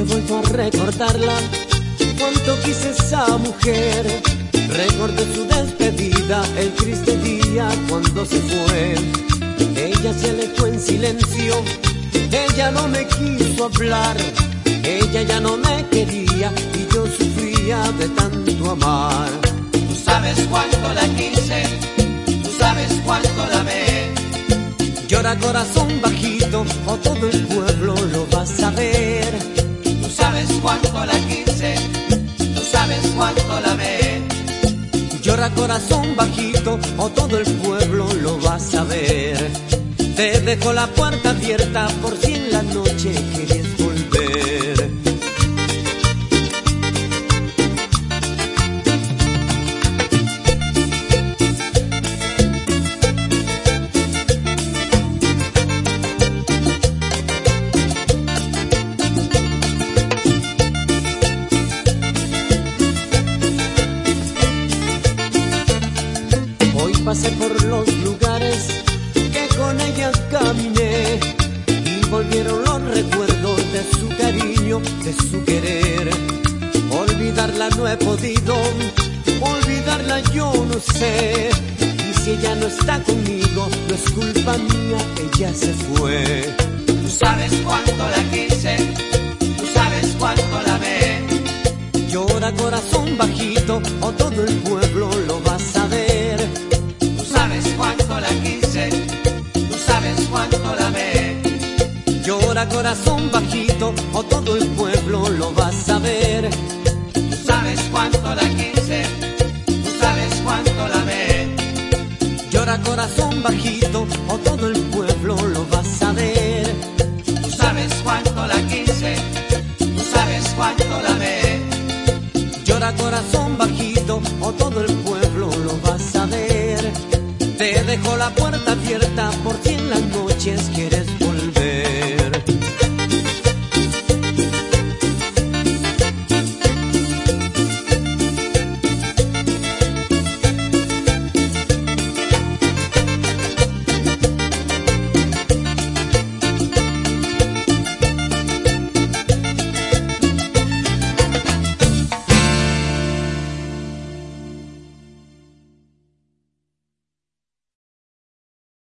he vuelto a recordarla, cuánto quise esa mujer. Recordé su despedida, el triste día cuando se fue. Ella se alejó en silencio, ella no me quiso hablar. Ella ya no me quería y yo sufría de tanto amar. Tú sabes cuánto la quise, tú sabes cuánto la amé. Llora corazón bajito o todo el pueblo Llora corazón bajito o todo el pueblo lo va a saber. Te dejo la puerta abierta por si en la noche quieres pasé por los lugares que con ella caminé y volvieron los recuerdos de su cariño, de su querer. Olvidarla no he podido, olvidarla yo no sé. Y si ella no está conmigo, no es culpa mía, ella se fue. Tú sabes cuánto la quise, Llora corazón bajito o todo el pueblo lo va a saber. Tú sabes cuánto la quise, tú sabes cuánto la amé. Llora corazón bajito o todo el pueblo lo va a saber. Tú sabes cuánto la quise, tú sabes cuánto la amé. Llora corazón bajito o todo el pueblo lo va a saber. Te dejo la puerta abierta por si en las noches quieres volver.